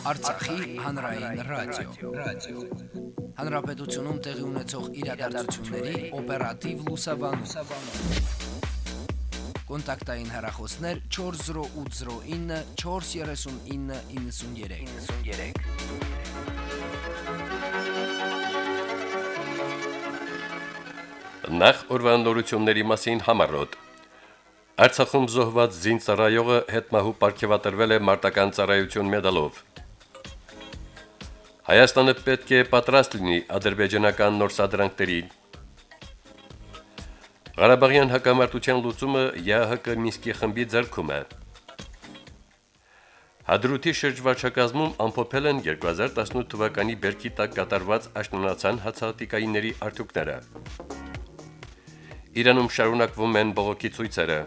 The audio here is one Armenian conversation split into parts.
Արցախի հանրային ռադիո, ռադիո։ Հանրապետությունում տեղի ունեցող իրադարձությունների օպերատիվ լուսաբանում։ Կոնտակտային հեռախոսներ 40809 43993։ 93 Նախ ուրվանդորությունների մասին համառոտ։ Արցախում զոհված զինծառայողը հետմահու ապարգևատրվել է մարտական ծառայություն մեդալով։ Հայաստանը պետք է պատրաստ լինի ադրբեջանական նոր սադրանքներին։ Ղարաբաղյան հակամարտության լուծումը ԵԱՀԿ Մինսկի խմբի ձեռքում է։ Հադրութի շրջվարչակազմում ամփոփել են 2018 թվականի բերքի տակ կատարված աշնանացան հացահատիկայինների արդյունքները։ Իրանում շարունակվում են բողոքի ցույցերը։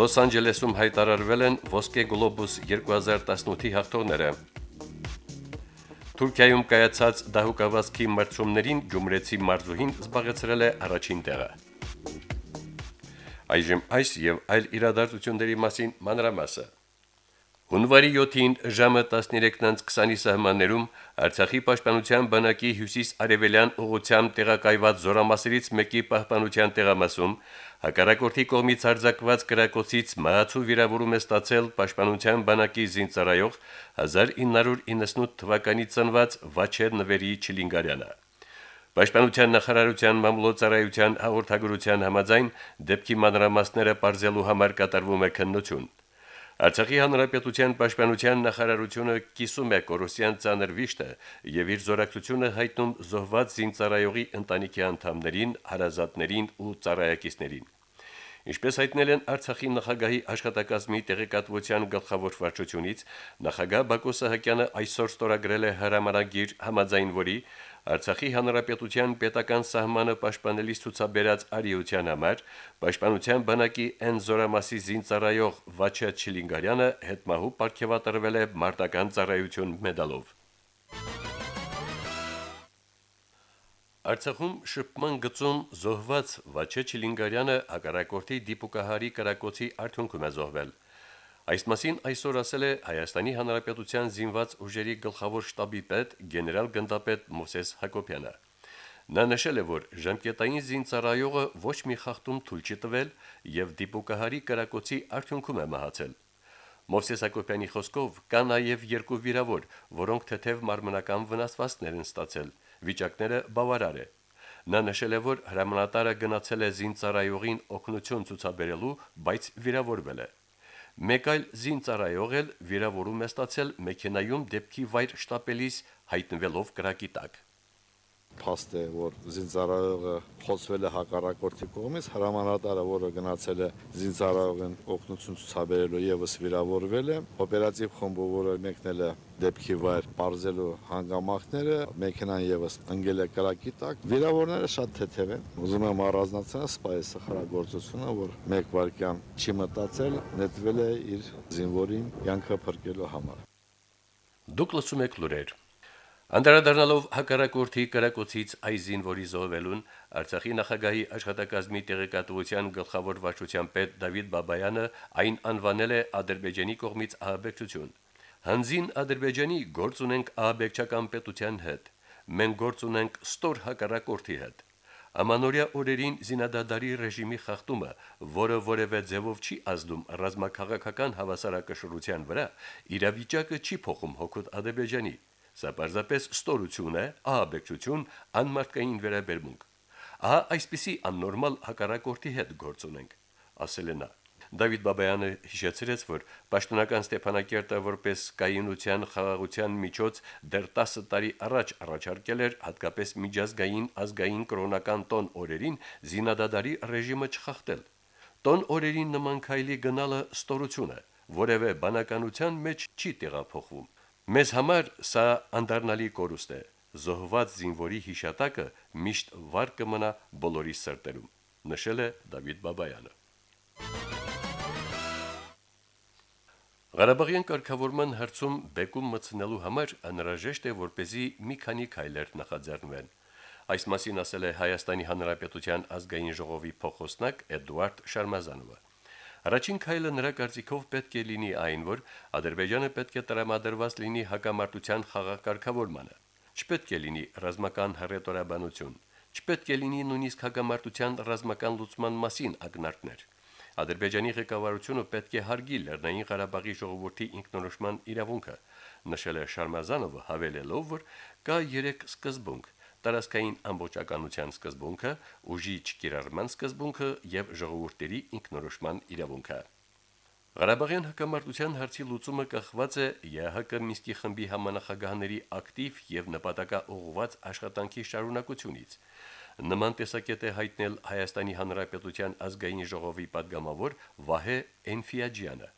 Լոս Անջելեսում հայտարարվել են Ոսկե գլոբուս 2018-ի հաղթողները։ Թուրքիայում կայացած դահուկավազքի մրցումներին Գյումրեցի մարզուհին զբաղեցրել է առաջին տեղը։ Այժմ այս եւ այլ իրադարձությունների մասին մանրամասը։ Հունվարի 7-ին ժամը 13:20-ի սահմաններում Արցախի պաշտպանության բանակի հյուսիս-արևելյան ուղությամբ տեղակայված զորամասերից մեկի պահպանության տեղամասում հակառակորդի կողմից արձակված կրակոցից մահացու վիրավորում է ստացել պաշտպանության բանակի զինծառայող 1998 թվականի ծնված Վաչեր Նվերի Չիլինգարյանը։ Պաշտպանության նախարարության մամլոյցարայության հաղորդագրության համաձայն դեպքի մանրամասները բարձելու համար կատարվում է քննություն։ Արցախի հանրապետության պաշտպանության նախարարությունը կիսում է կորոսյան ցաներ վիշտը եւ իր զորակցությունը հայտնում զոհված զինծառայողի ընտանիքի անդամներին, հարազատներին ու ծառայակիցներին։ Ինչպես հայտնել են Արցախի նախագահի աշխատակազմի տեղեկատվության գլխավոր վարչությունից, նախագահ Բակո Սահակյանը այսօր ստորագրել է հրամանագիր համաձայն որի Արցախի հանրապետության պետական սահմանը պաշտպանելիս ցուցաբերած արիության համար պաշտպանության բանակի N զորամասի զինծառայող Վաչա Չիլինգարյանը հետմահու ապարգևատրվել է մարտական ծառայություն մեդալով։ Արցախում շփման գծում զոհված Վաչե Չիլինգարյանը հակառակորդի դիպուկահարի կրակոցի արդյունքում է զոհվել։ Այս մասին այսօր ասել է Հայաստանի Հանրապետության զինված ուժերի գլխավոր շտաբի պետ գեներալ գնդապետ Մովսես Հակոբյանը։ Նա նշել է, որ ժամկետային զինծառայողը ոչ մի խախտում թույլ չի տվել եւ դիպուկահարի կրակոցի արդյունքում է մահացել։ Մովսես Հակոբյանի խոսքով կա նաև երկու վիրավոր, որոնք թեթև մարմնական վնասվածքներ են ստացել վիճակները բավարար է։ Նա նշել է, որ հրամանատարը գնացել է զինծառայողին օգնություն ցուցաբերելու, բայց վիրավորվել է։ Մեկ այլ զինծառայող էլ վիրավորում է ստացել մեքենայում դեպքի վայր շտապելիս հայտնվելով կրակի տակ փաստ է, որ զինծառայողը խոցվել է հակառակորդի կողմից, հրամանատարը, որը գնացել է զինծառայողին օգնություն ցուցաբերելու եւս վիրավորվել է, օպերատիվ խումբը, որը մեկնել է դեպքի վայր բարձելու հանգամանքները, մեքենան եւս ընկել է կրակի տակ։ Վիրավորները շատ թեթև են։ Ուզում եմ առանձնացնել սպայի սխրագործությունը, որ մեկ վարքյան չի մտածել, նետվել է իր զինվորին յանքը փրկելու համար։ Դուք լսում եք լուրեր։ Անդրադառնալով հակառակորդի կրակոցից այզին, որի զոհվելուն Արցախի նախագահի աշխատակազմի տեղեկատվության գլխավոր վարչության պետ Դավիթ Բաբայանը այն անվանել է Ադրբեջանի կողմից ահաբեկչություն։ Հանձին Ադրբեջանի գործ ունենք ահաբեկչական պետության հետ։ Մենք գործ ունենք ստոր հակառակորդի հետ։ Ամանորյա օրերին զինադադարի ռեժիմի խախտումը, որը որևէ ձևով չի ազդում ռազմաքաղաքական հավասարակշռության վրա, իրավիճակը չի փոխում հոգուտ Ադրբեջանի։ Սա պարզապես ստորություն է, ահաբեկչություն, անմարտկային վերաբերմունք։ Ահա այսպիսի աննորմալ հակառակորդի հետ գործ ունենք, ասել է նա։ Դավիթ Բաբայանը հիշեցրեց, որ պաշտոնական Ստեփանակերտը որպես կայունության խաղաղության միջոց դեռ 10 տարի առաջ առաջարկել էր հատկապես միջազգային ազգային կրոնական տոն օրերին զինադադարի ռեժիմը չխախտել։ Տոն օրերին նման քայլի գնալը ստորություն է, որևէ բանականության մեջ չի տեղափոխվում։ Մեզ համար սա անդառնալի կորուստ է։ Զոհված զինվորի հիշատակը միշտ վար կմնա բոլորի սրտերում, նշել է Դավիթ Բաբայանը։ Ղարաբաղյան կարգավորման հարցում բեկում մցնելու համար անհրաժեշտ է, որպեսզի մի քանի քայլեր նախաձեռնվեն։ Այս մասին ասել է Հայաստանի Հանրապետության ազգային ժողովի փոխոսնակ Էդուարդ Շարմազանովը։ Առաջին քայլը նրա կարծիքով պետք է լինի այն, որ Ադրբեջանը պետք է տրամադրված լինի հակամարտության խաղակարգավորմանը։ Չպետք է լինի ռազմական հռետորաբանություն, չպետք է լինի նույնիսկ հակամարտության ռազմական լուծման մասին ակնարկներ։ Ադրբեջանի ղեկավարությունը պետք է հարգի Լեռնային Ղարաբաղի ժողովրդի ինքնորոշման իրավունքը, նշել է Շարմազանովը, հավելելով, որ կա 3 սկզբունք՝ տարածքային ամբողջականության սկզբունքը, ուժի չկիրառման սկզբունքը եւ ժողովուրդների ինքնորոշման իրավունքը։ Ղարաբաղյան հակամարտության հարցի լուծումը կախված է ԵՀԿ Միսկի խմբի համանախագահաների ակտիվ եւ նպատակաուղված աշխատանքի շարունակությունից։ Նման տեսակետ է հայտնել Հայաստանի Հանրապետության ազգային ժողովի падգամավոր Վահե Էնֆիաջյանը։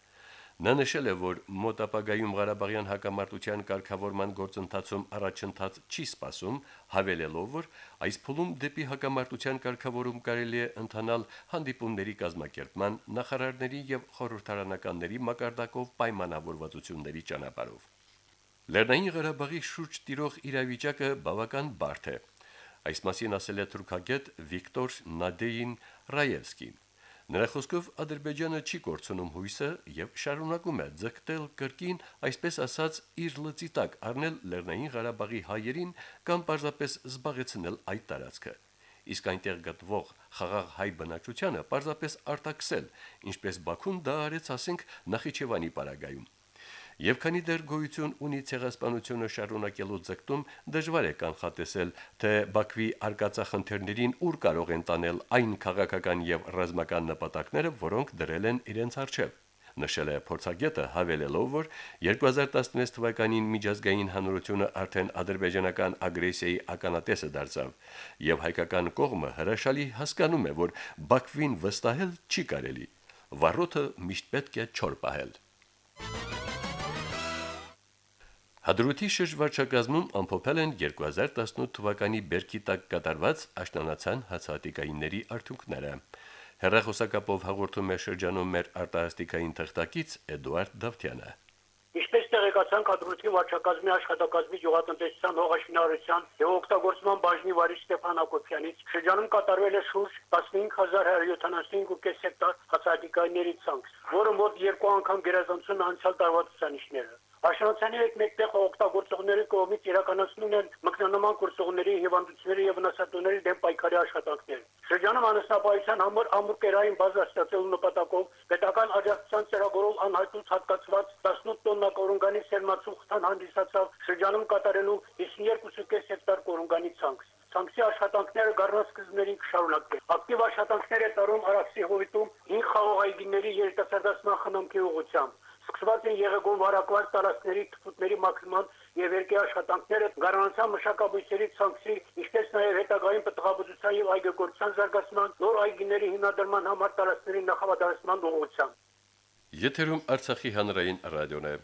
Նա նշել է, որ մոտ ապագայում Ղարաբաղյան հակամարտության կարգավորման գործընթացում առաջընթաց չի սպասում, հավելելով, որ այս փուլում դեպի հակամարտության կարգավորում կարելի է ընթանալ հանդիպումների կազմակերպման, նախարարների եւ խորհրդարանականների մակարդակով պայմանավորվածությունների ճանապարհով։ Լեռնային Ղարաբաղի շուրջ տիրող իրավիճակը բավական բարդ է։ Այս մասին ասել է թուրքագետ Վիկտոր Նադեին Ռայևսկին։ Նրա խոսքով Ադրբեջանը չի կորցնում հույսը եւ շարունակում է ձգտել կրկին, այսպես ասած, իր լծի տակ առնել Լեռնային Ղարաբաղի հայերին կամ պարզապես զբաղեցնել այդ տարածքը իսկ այնտեղ գտնվող խաղաղ հայ բնակչությանը պարզապես արտաքսել, ինչպես Բաքուն դա արեց, ասենք, Նախիջևանի պարագայում։ Եվ քանի դեռ գոյություն ունի ցեղասպանությունը շարունակելու ձգտում, դժվար է կանխատեսել, թե Բաքվի արկածախնդիրներին ուր կարող են տանել այն քաղաքական եւ ռազմական նպատակները, որոնք դրել են իրենց առջև նշել է փորձագետը հավելելով, որ 2016 թվականին միջազգային հանրությունը արդեն ադրբեջանական ագրեսիայի ականատեսը դարձավ եւ հայկական կողմը հրաշալի հասկանում է, որ Բաքվին վստահել չի կարելի։ Վարորդը միշտ պետք է չոր պահել։ Հադրութի շրջվարչակազմում ամփոփել են 2018 թվականի բերքի տակ կատարված աշնանացան հացահատիկայինների արդյունքները։ Հերրախոսակապով հաղորդում է շրջանում մեր արտահասթիկային թղթակից Էդուարդ Դավթյանը։ Ինչպես տեղեկացան կադրույթի վարչակազմի աշխատակազմի գյուղատնտեսության հողաշինարարության եւ օգտագործման բաժնի վարիչ Ստեփան Ակոբյանից շրջանում կատարվել է շուրջ 15175.5 հեկտար հացահատիկայինների ցանք, որը մոտ երկու անգամ գերազանցում անցյալ տարվա ցուցանիշները։ Աշնանցանի հետ մեկտեղ օգտագործողների կողմից իրականացնում են մկնանման կուրսողների, հիվանդությունների եւ վնասատուների դեմ պայքարի աշխատանքներ։ Շրջանում անասնապահության համար ամուրկերային բազա ստեղծելու նպատակով պետական աջակցության ծրագրով անհայտուց հատկացված 18 տոննա կորունգանի սերմացուխտան հանդիսացավ շրջանում կատարելու հետագային պտղաբուծության եւ այգեգործության զարգացման, նոր այգիների հիմնադրման համար տարածքների նախավատարացման ուղղությամբ։ Եթերում Արցախի հանրային ռադիոն է։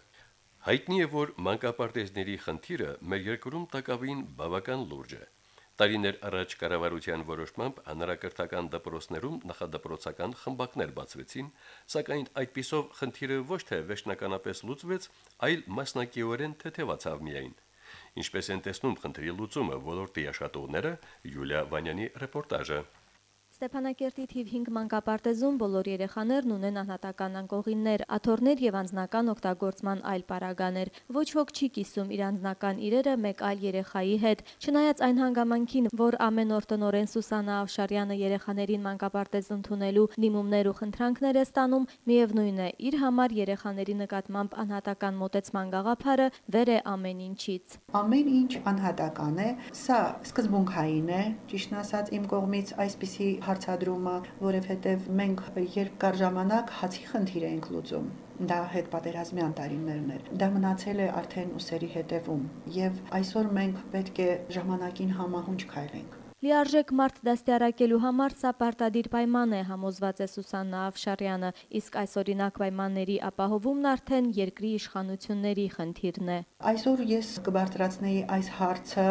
Հայտնի է, որ մանկապարտեզների խնդիրը մեր երկրում տակավին բավական լուրջ է։ Տարիներ առաջ կառավարության որոշմամբ հանրակրթական դպրոցներում նախադպրոցական խմբակներ բացվեցին, սակայն այդպիսով խնդիրը ոչ թե վերջնականապես լուծվեց, այլ մասնակիորեն թեթևացավ միայն։ Ինչպես են տեսնում խնդրի լուծումը ոլորտի աշխատողները, Յուլիա Վանյանի ռեպորտաժը։ Ստեփանակերտի թիվ 5 մանկապարտեզում բոլոր երեխաներն ունեն անհատական անկողիններ, աթոռներ եւ անձնական օգտագործման այլ պարագաներ։ Ոչ ոք չի կիսում իր անձնական իրերը մեկ այլ երեխայի հետ։ Չնայած այն հանգամանքին, որ ամեն օր տնորեն Սուսանա Ավշարյանը երեխաներին մանկապարտեզ ընդունելու դիմումներ ու խնդրանքներ է ստանում, միևնույն է, իր համար երեխաների նկատմամբ անհատական մոտեցման գաղափարը վեր է ամեն ինչից։ Ամեն ինչ անհատական է, սա սկզբունքային է, ճիշտն ասած իմ կողմից այսպիսի հարցադրումը, որովհետև մենք երբ կար ժամանակ հացի խնդիր էինք լուծում դա հետ պատերազմյան տարիներն էր։ Դա մնացել է արդեն ուսերի հետևում եւ այսօր մենք պետք է ժամանակին համահունչ քայլենք։ Լիարժեք մարդ դաստիարակելու համար սա պարտադիր պայման է, համոզված է Սուսաննա Ավշարյանը, իսկ այսօրինակ պայմանների ապահովումն արդեն երկրի իշխանությունների խնդիրն է։ Այսօր ես կբարձրացնեի այս հարցը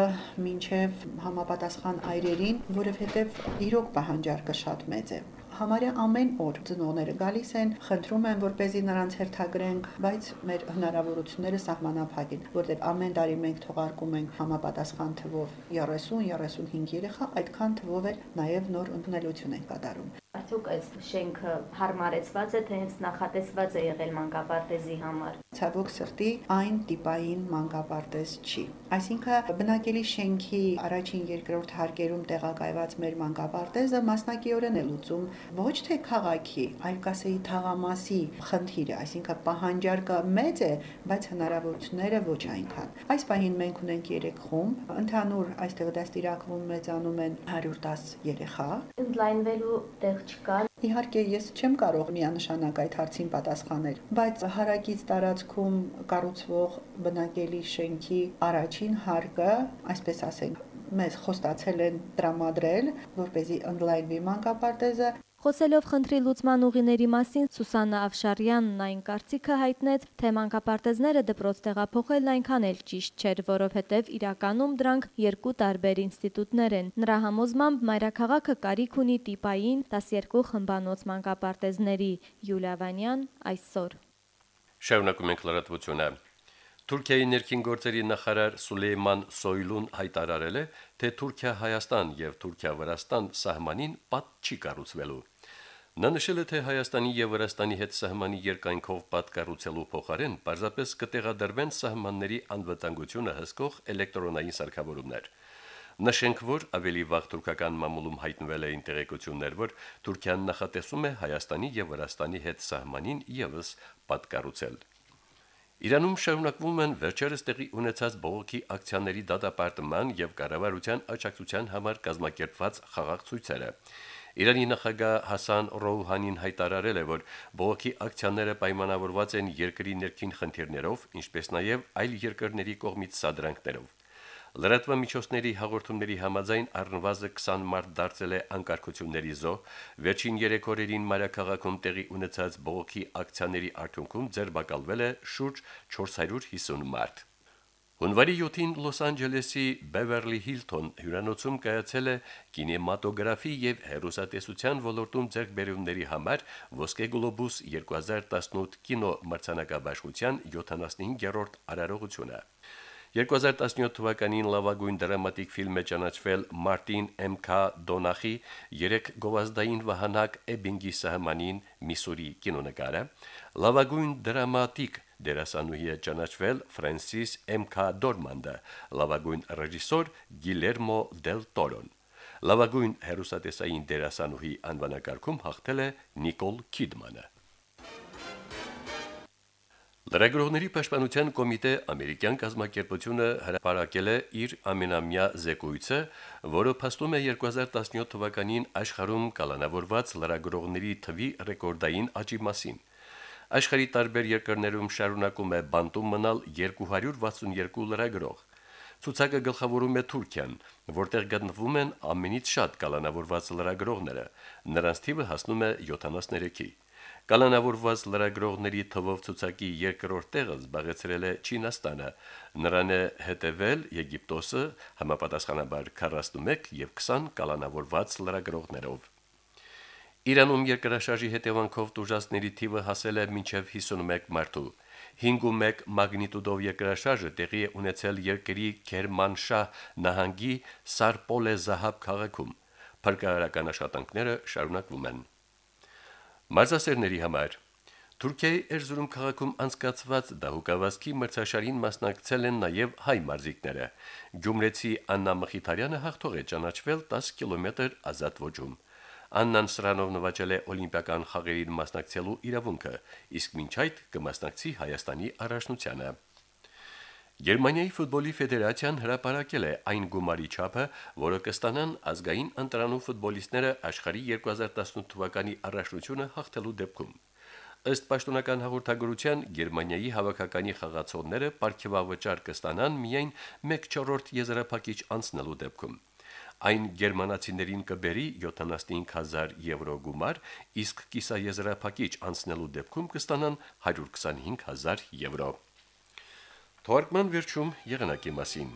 մինչև համապատասխան այրերին, որովհետև իրոք պահանջարկը շատ մեծ է համարյա ամեն օր ծնողները գալիս են, խնդրում են, որպեսզի նրանց հերթագրենք, բայց մեր հնարավորությունները սահմանափակ են, որտեղ ամեն տարի մենք թողարկում ենք համապատասխան թվով 30-35 երեխա, այդքան թվով էլ նաև նոր ընդունելություն են կատարում արդյոք այս շենքը հարմարեցված է, թե հենց նախատեսված է եղել մանկապարտեզի համար։ Ցավոք սրտի այն տիպային մանկապարտեզ չի։ Այսինքն բնակելի շենքի առաջին երկրորդ հարկերում տեղակայված մեր մանկապարտեզը մասնակիորեն է լուծում ոչ թե քաղաքի, այլ կասեի թաղամասի խնդիրը, այսինքն պահանջարկը մեծ է, բայց հնարավորությունները ոչ այնքան։ Այս պահին մենք ունենք 3 խումբ, ընդհանուր այստեղ դաստիարակվում մեծանում են 110 երեխա։ Ընդլայնվելու տեղ չկա։ Իհարկե ես չեմ կարող միանշանակ այդ հարցին պատասխանել, բայց հարակից տարածքում կառուցվող բնակելի շենքի առաջին հարկը, այսպես ասենք, մեզ խոստացել են տրամադրել, որ เป զի ընդլայնվի մանկապարտեզը, Խոսելով խնդրի լուծման ուղիների մասին Սուսաննա Ավշարյանն այն կարծիքը հայտնեց, թե մանկապարտեզները դպրոց տեղափոխելն այնքան էլ ճիշտ չէր, որովհետև իրականում դրանք երկու տարբեր ինստիտուտներ են։ Նրա համոզմամբ մայրաքաղաքը կարիք ունի տիպային 12 խմբանոց մանկապարտեզների։ Յուլիա Վանյան այսօր։ Շարունակում ենք լրատվությունը։ Թուրքիայի ներքին գործերի նախարար Սուլեյման Սոյլուն հայտարարել է, թե Թուրքիա-Հայաստան եւ Թուրքիա-Վրաստան սահմանին պատ չի կառուցվելու։ Նա նշել է, թե Հայաստանի եւ Վրաստանի հետ սահմանի երկայնքով պատկառուցելու փոխարեն պարզապես կտեղադրվեն սահմանների անվտանգությունը հսկող էլեկտրոնային սարքավորումներ։ Նշենք, որ ավելի վաղ թուրքական մամուլում հայտնվել էին տեղեկություններ, որ Թուրքիան նախատեսում է Հայաստանի եւ Վրաստանի հետ սահմանին եւս պատկառուցել։ Իրանում շարունակվում են վերջերս տեղի ունեցած բողոքի ակցիաների դատապարտման եւ կառավարության աջակցության համար կազմակերպված խաղաղ ցույցերը։ Իրանի նախագահ Հասան Ռոուհանին հայտարարել է, որ բողոքի ակցիաները պայմանավորված են երկրի ներքին խնդիրներով, ինչպես նաև այլ երկրների կողմից սադրանքներով։ Լրատվամիջոցների հաղորդումների համաձայն առնվազն 20 մարտ դարձել է անկարգությունների զոհ, վերջին 3 օրերին Մարաքաղաքում տեղի ունեցած բողոքի ակցիաների արդյունքում ձերբակալվել է շուրջ 450 մարդ։ Հունվարի 7-ին Լոս Անջելեսի Beverly Hilton հյուրանոցում կայացել է կինեմատոգրաֆի եւ հեռուստատեսության ոլորտում ձեռքբերումների համար Ոսկե գլոբուս 2018 կինո մրցանակաբաշխության 75-րդ արարողությունը։ 2017 թվականին լավագույն դրամատիկ ֆիլմ է ճանաչվել Մարտին M.K. Դոնախի երեք գովազդային վահանակ Էբինգի սահմանին Միսուրի կինոնկարը, լավագույն դրամատիկ դերասանուհի է ճանաչվել Ֆրանսիս M.K. Դորմանդը, լավագույն ռեժիսոր Գիլերմո Դել Տորոն։ Լավագույն հերոսատեսային դերասանուհի անվանակարգում հաղթել է Նիկոլ Քիդմանը։ Լրագրողների պաշտպանության կոմիտե ամերիկյան կազմակերպությունը հրապարակել է իր ամենամյա զեկույցը, որը փաստում է 2017 թվականին աշխարհում կալանավորված լրագրողների թվի ռեկորդային աճի մասին։ Աշխարհի տարբեր երկրներում շարունակում է բանտում մնալ 262 լրագրող։ Ցուցակը գլխավորում է Թուրքիան, որտեղ գտնվում են ամենից շատ կալանավորված լրագրողները։ Նրանց թիվը հասնում է 73-ի։ Կալանավորված լրագրողների թվով ցուցակի երկրորդ տեղը զբաղեցրել է Չինաստանը։ Նրան է հետևել Եգիպտոսը համապատասխանաբար 41 եւ 20 կալանավորված լրագրողներով։ Իրանում երկրաշարժի հետևանքով տուժածների թիվը հասել է մինչև 51 մարդու։ 5.1 մագնիտուդով երկրաշարժը տեղի է ունեցել երկրի Քերմանշահ նահանգի Սարպոլե Զահաբ քաղաքում։ Փրկարարական աշխատանքները շարունակվում են։ Մարզասերների համար. Թուրքիայի Էրզուրում քաղաքում անցկացված դահուկավազքի մրցաշարին մասնակցել են նաև հայ մարզիկները։ Գյումրեցի Աննա Մխիթարյանը հաղթող է ճանաչվել 10 կիլոմետր ազատ ոճում։ Աննան Սրանով նվաճել է օլիմպիական խաղերին մասնակցելու իրավունքը, իսկ մինչ այդ կմասնակցի Հայաստանի առաջնությանը։ Գերմանիայի ֆուտբոլի ֆեդերացիան հրապարակել է այն գումարի չափը, որը կստանան ազգային ընտրանու ֆուտբոլիստները աշխարհի 2018 թվականի առաջնությունը հաղթելու դեպքում։ Ըստ պաշտոնական հաղորդագրության Գերմանիայի հավաքականի խաղացողները ապարքեվավճար կստանան միայն 1/4 եզրափակիչ անցնելու դեպքում այն գերմանացիներին կբերի 75000 եվրո գումար, իսկ կիսաեզրափակիչ անցնելու դեպքում կստանան 125000 եվրո։ Թարգման վերջում եղանակի մասին։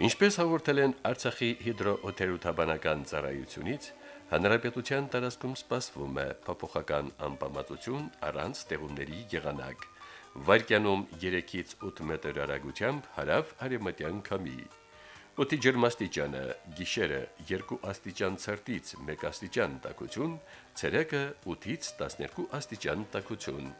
Ինչպես հաղորդել են Արցախի հիդրոօթերոթաբանական ծառայությունից, հանրապետության տարածքում սպասվում է փոփոխական անբավարարություն առանց տեղումների եղանակ։ Վարկյանում 3-ից 8 մետր արագությամբ հարավ արևմտյան քամի։ Օդի ջերմաստիճանը՝ գիշերը 2 աստիճան ցրտից 1 աստիճան տաքություն, ցերեկը 8-ից 12 աստիճան տաքություն։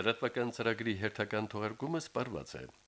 Լրատվական ծրագրի հերթական թողարկումը սպարված է։